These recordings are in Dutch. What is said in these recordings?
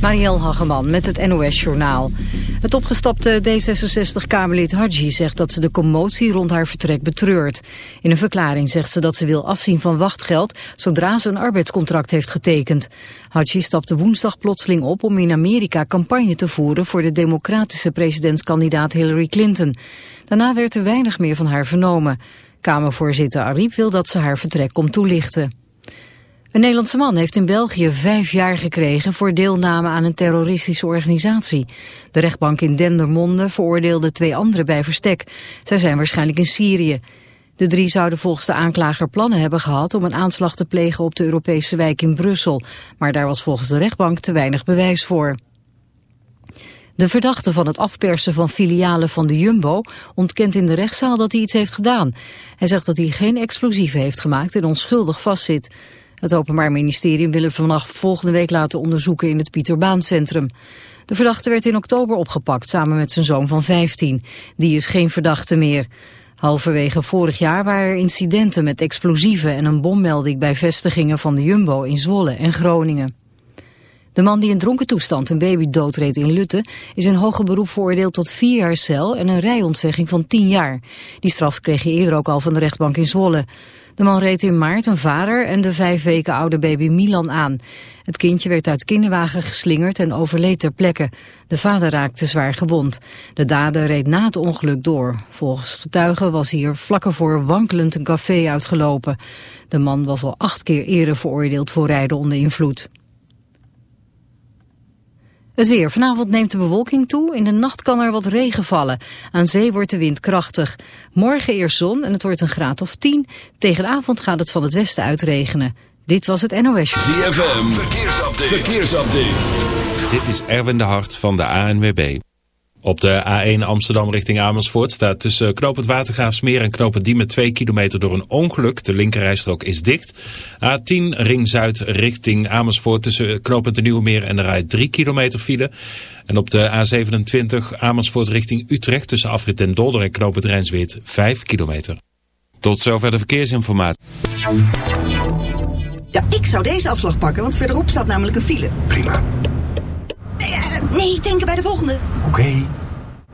Marielle Hageman met het NOS-journaal. Het opgestapte D66-Kamerlid Hadji zegt dat ze de commotie rond haar vertrek betreurt. In een verklaring zegt ze dat ze wil afzien van wachtgeld zodra ze een arbeidscontract heeft getekend. Hadji stapte woensdag plotseling op om in Amerika campagne te voeren voor de democratische presidentskandidaat Hillary Clinton. Daarna werd er weinig meer van haar vernomen. Kamervoorzitter Ariep wil dat ze haar vertrek komt toelichten. Een Nederlandse man heeft in België vijf jaar gekregen voor deelname aan een terroristische organisatie. De rechtbank in Dendermonde veroordeelde twee anderen bij verstek. Zij zijn waarschijnlijk in Syrië. De drie zouden volgens de aanklager plannen hebben gehad om een aanslag te plegen op de Europese wijk in Brussel. Maar daar was volgens de rechtbank te weinig bewijs voor. De verdachte van het afpersen van filialen van de Jumbo ontkent in de rechtszaal dat hij iets heeft gedaan. Hij zegt dat hij geen explosieven heeft gemaakt en onschuldig vastzit. Het Openbaar Ministerie wil hem vanaf volgende week laten onderzoeken in het Pieterbaancentrum. De verdachte werd in oktober opgepakt samen met zijn zoon van 15. Die is geen verdachte meer. Halverwege vorig jaar waren er incidenten met explosieven en een bommelding bij vestigingen van de Jumbo in Zwolle en Groningen. De man die in dronken toestand een baby doodreed in Lutte is in hoger beroep veroordeeld tot vier jaar cel en een rijontzegging van tien jaar. Die straf kreeg hij eerder ook al van de rechtbank in Zwolle. De man reed in maart een vader en de vijf weken oude baby Milan aan. Het kindje werd uit kinderwagen geslingerd en overleed ter plekke. De vader raakte zwaar gewond. De dader reed na het ongeluk door. Volgens getuigen was hier vlak ervoor wankelend een café uitgelopen. De man was al acht keer eerder veroordeeld voor rijden onder invloed. Het weer. Vanavond neemt de bewolking toe. In de nacht kan er wat regen vallen. Aan zee wordt de wind krachtig. Morgen eerst zon en het wordt een graad of 10. Tegen de avond gaat het van het westen uitregenen. Dit was het NOS. ZFM. Verkeersupdate. Verkeersupdate. Dit is Erwin de Hart van de ANWB. Op de A1 Amsterdam richting Amersfoort staat tussen Knoop het Watergraafsmeer en Knoop het Diemen 2 kilometer door een ongeluk. De linkerrijstrook is dicht. A10 Ring Zuid richting Amersfoort tussen Knoop het de Nieuwe Meer en de Rij 3 kilometer file. En op de A27 Amersfoort richting Utrecht tussen Afrit en Dolder en Knoop het Rijnsweert 5 kilometer. Tot zover de verkeersinformatie. Ja, ik zou deze afslag pakken, want verderop staat namelijk een file. Prima. Nee, eh, nee ik denk bij de volgende. Oké.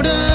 older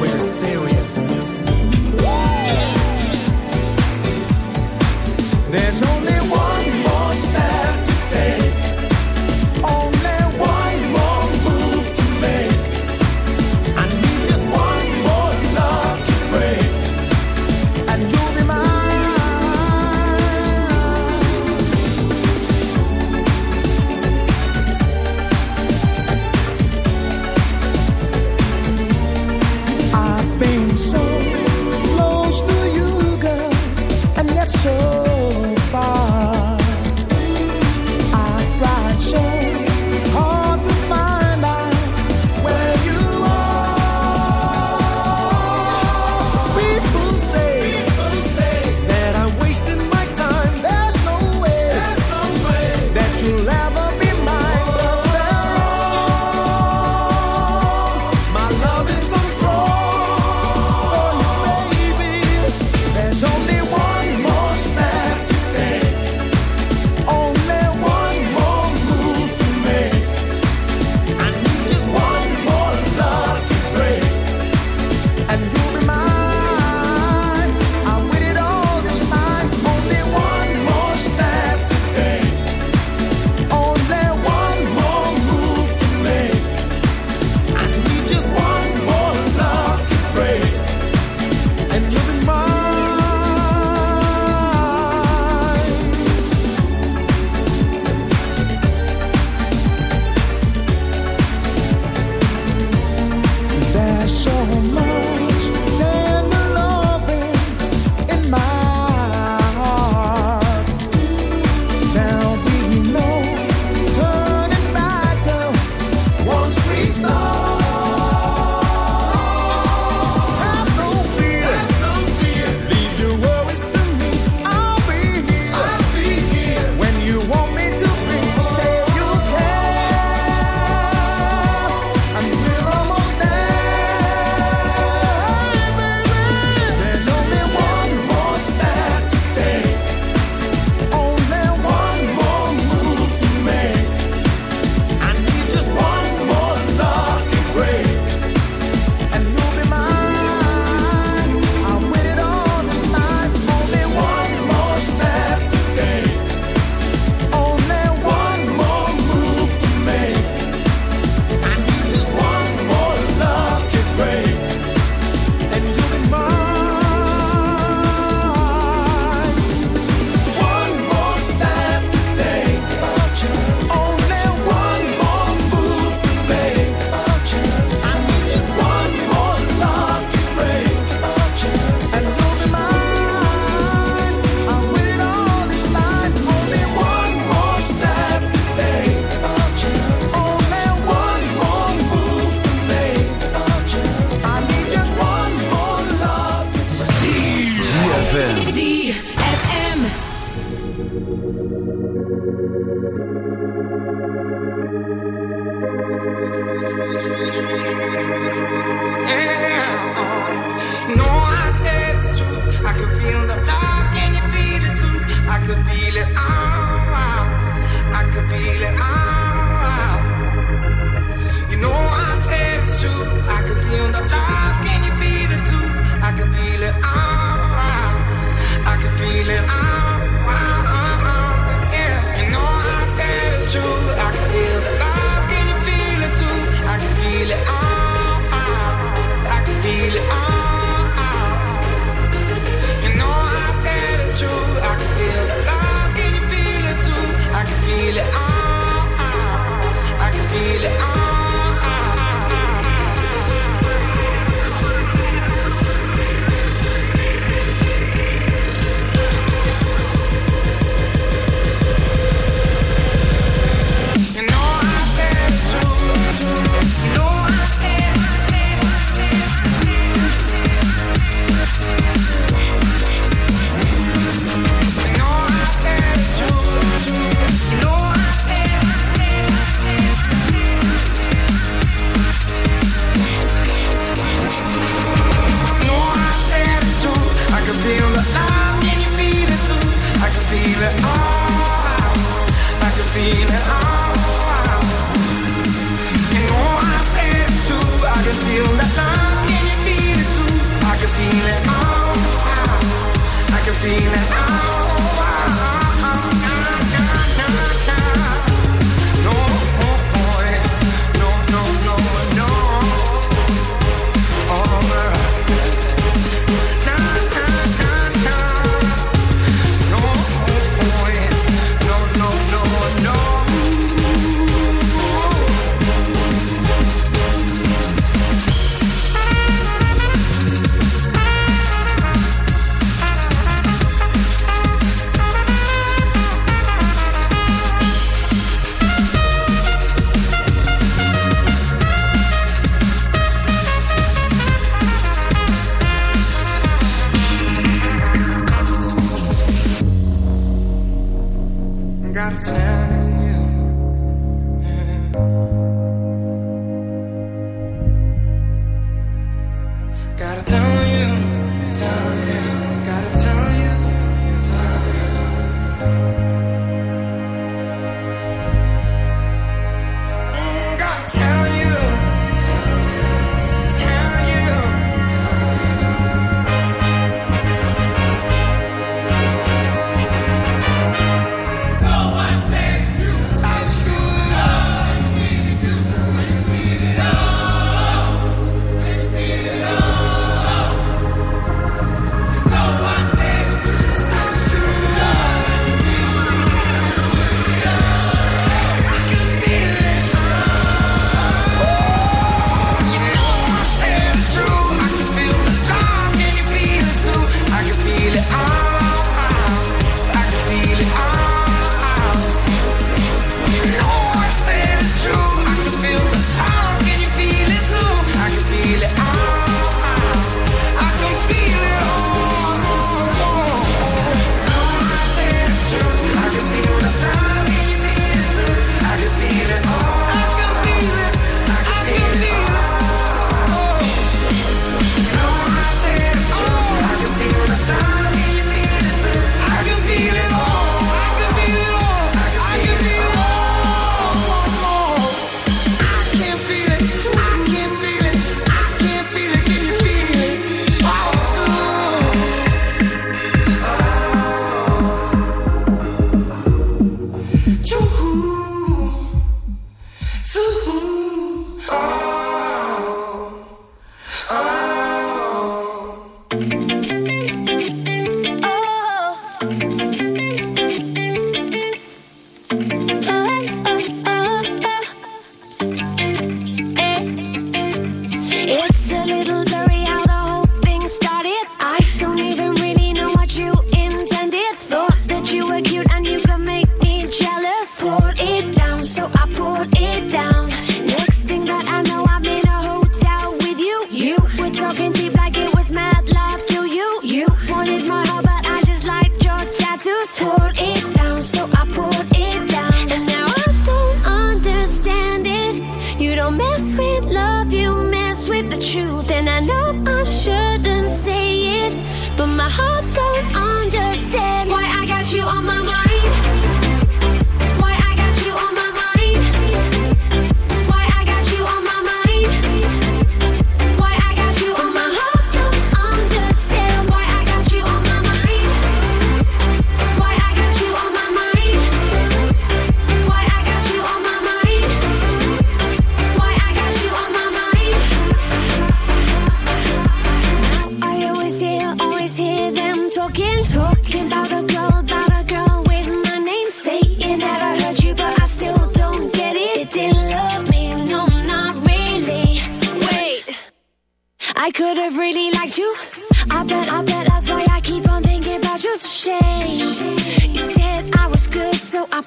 We're serious.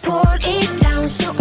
Poured it down, so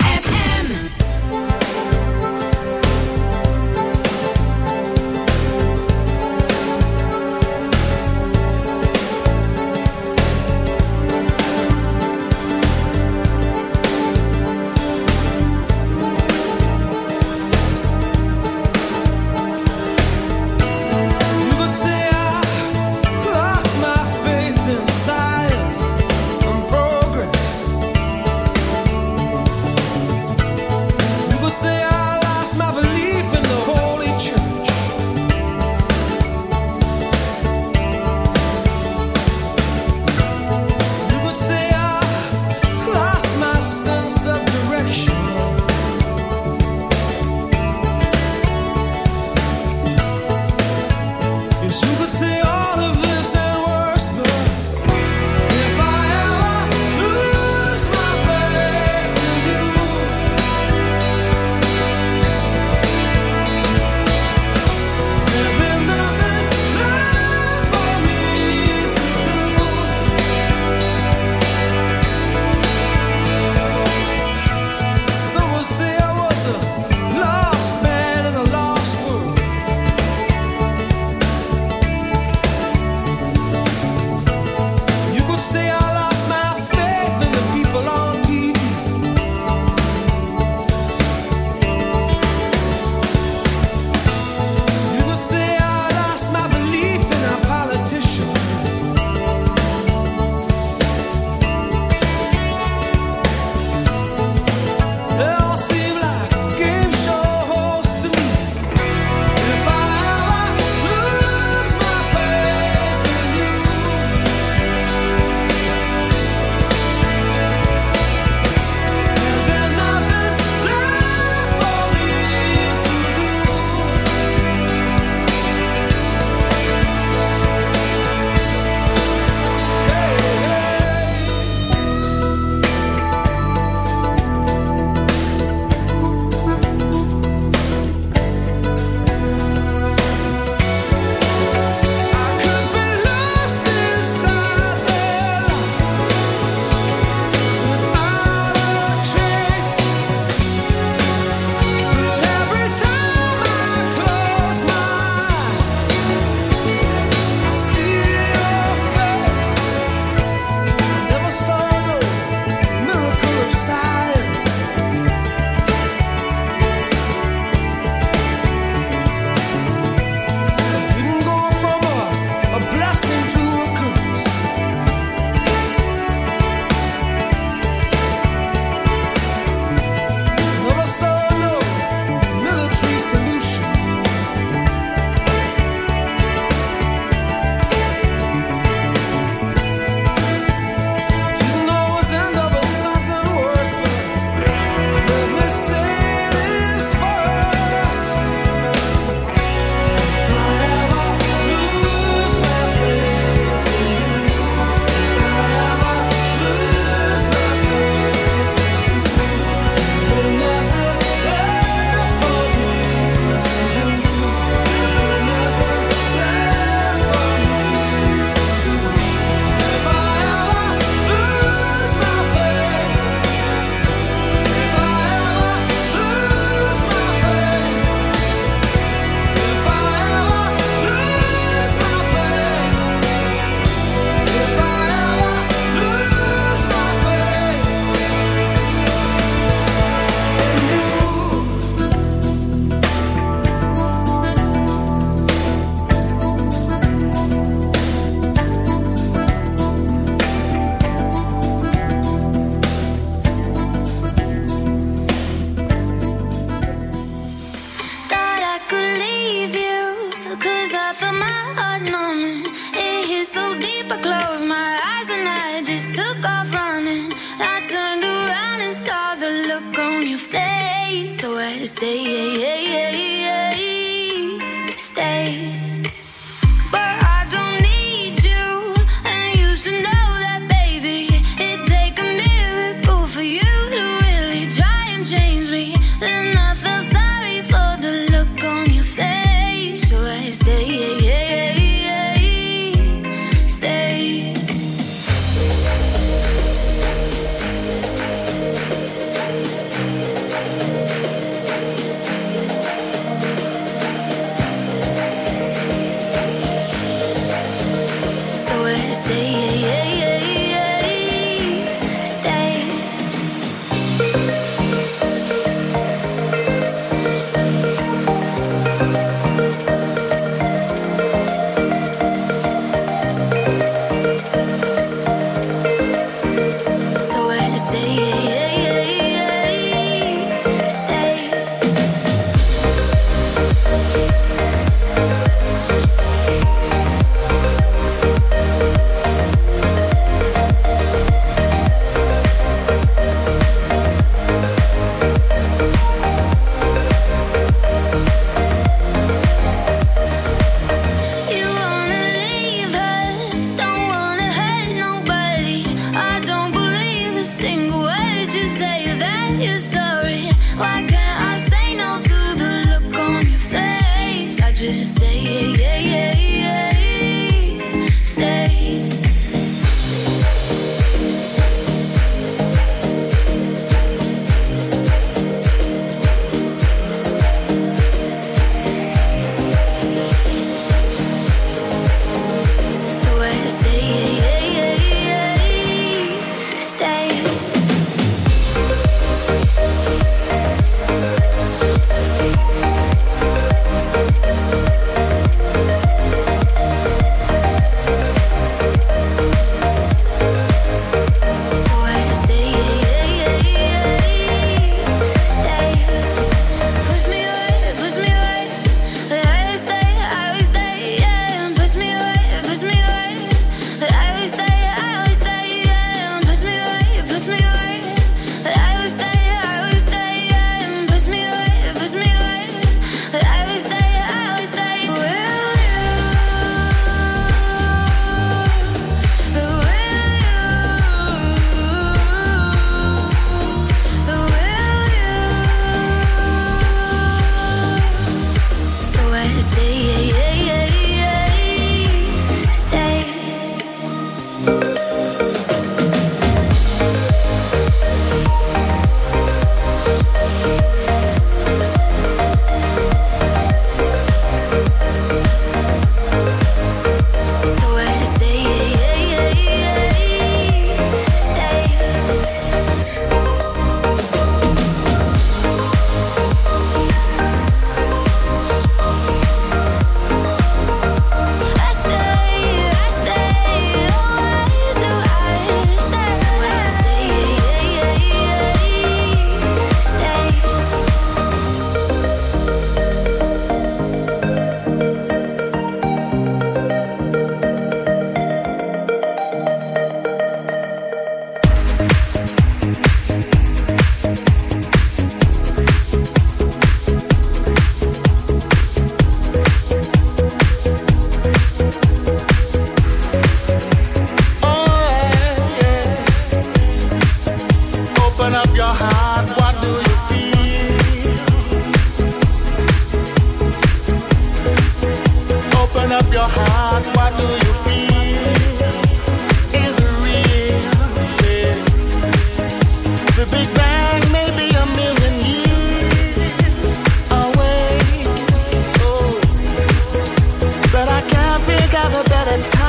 got a better time.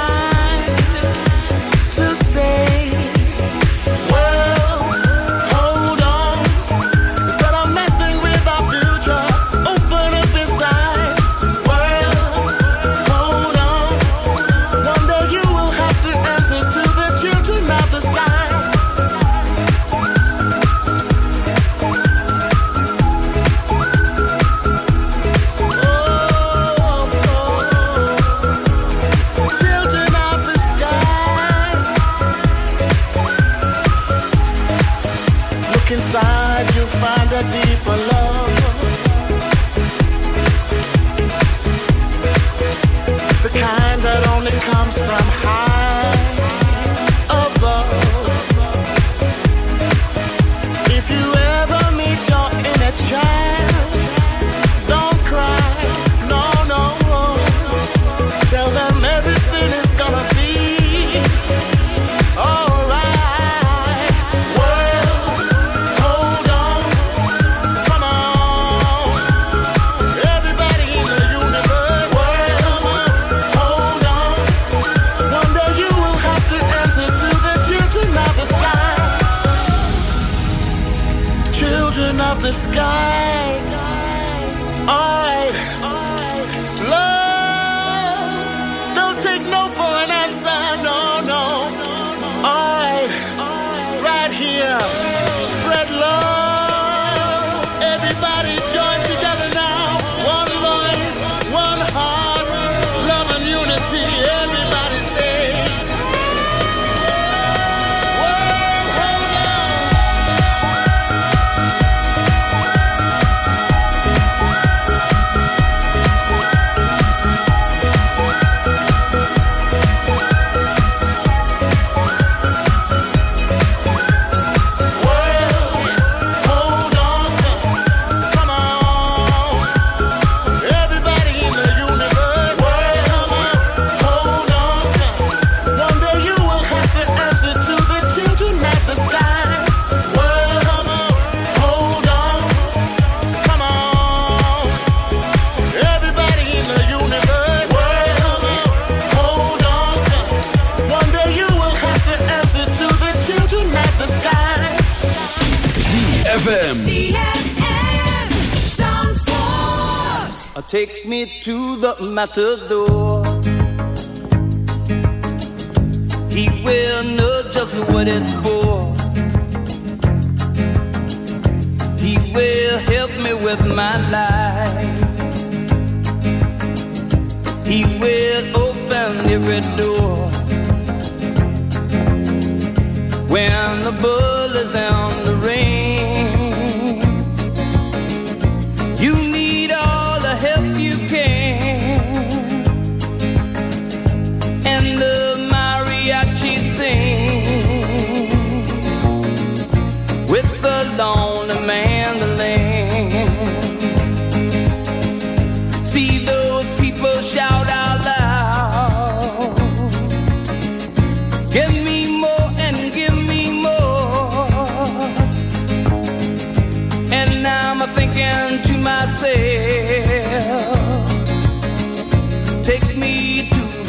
my tudo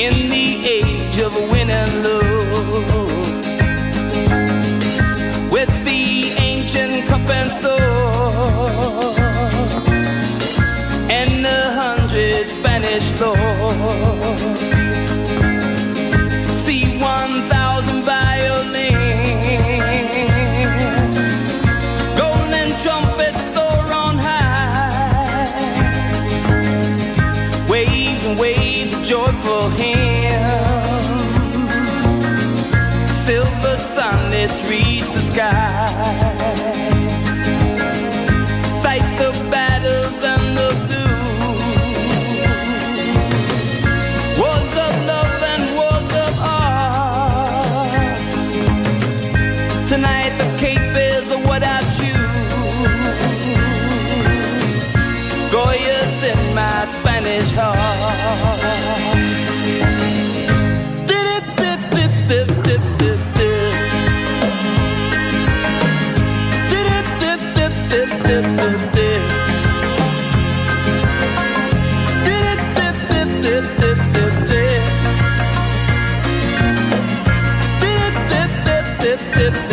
in the age of win and lose. reach the sky.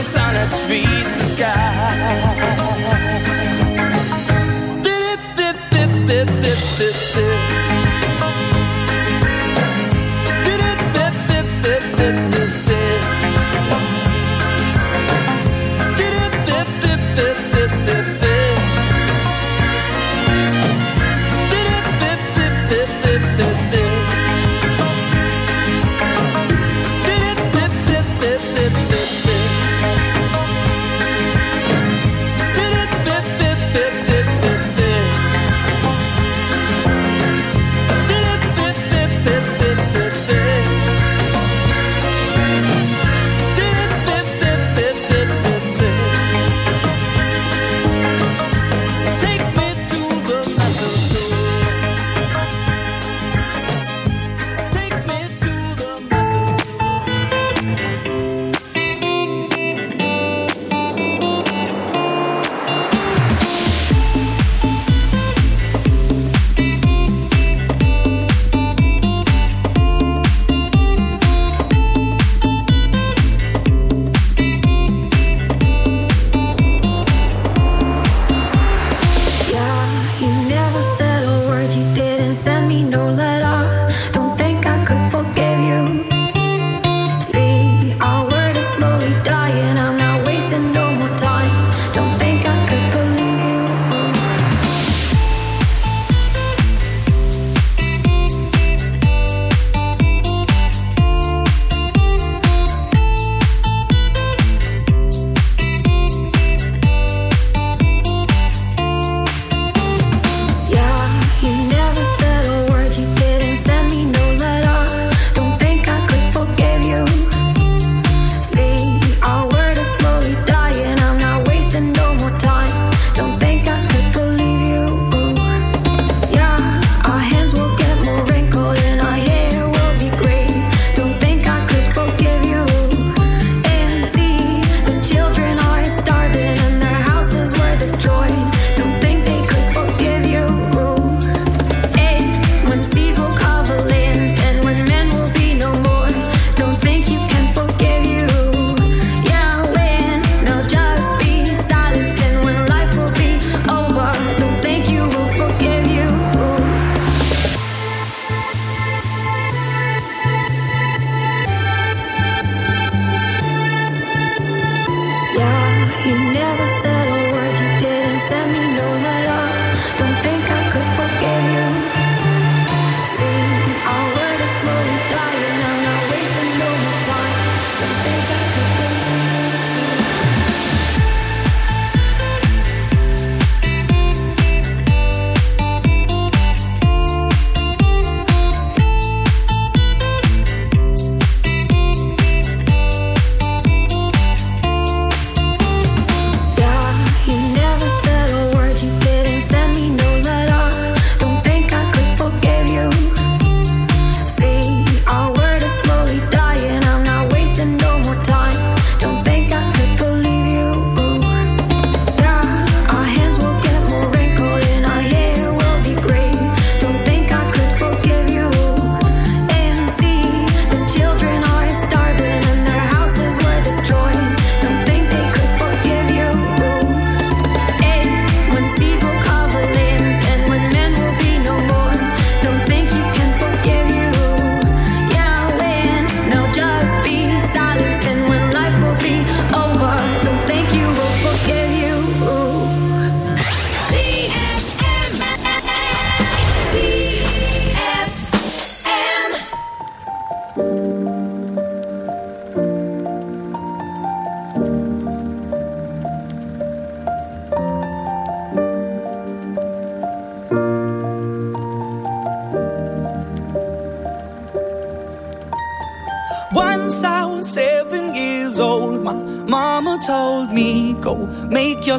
the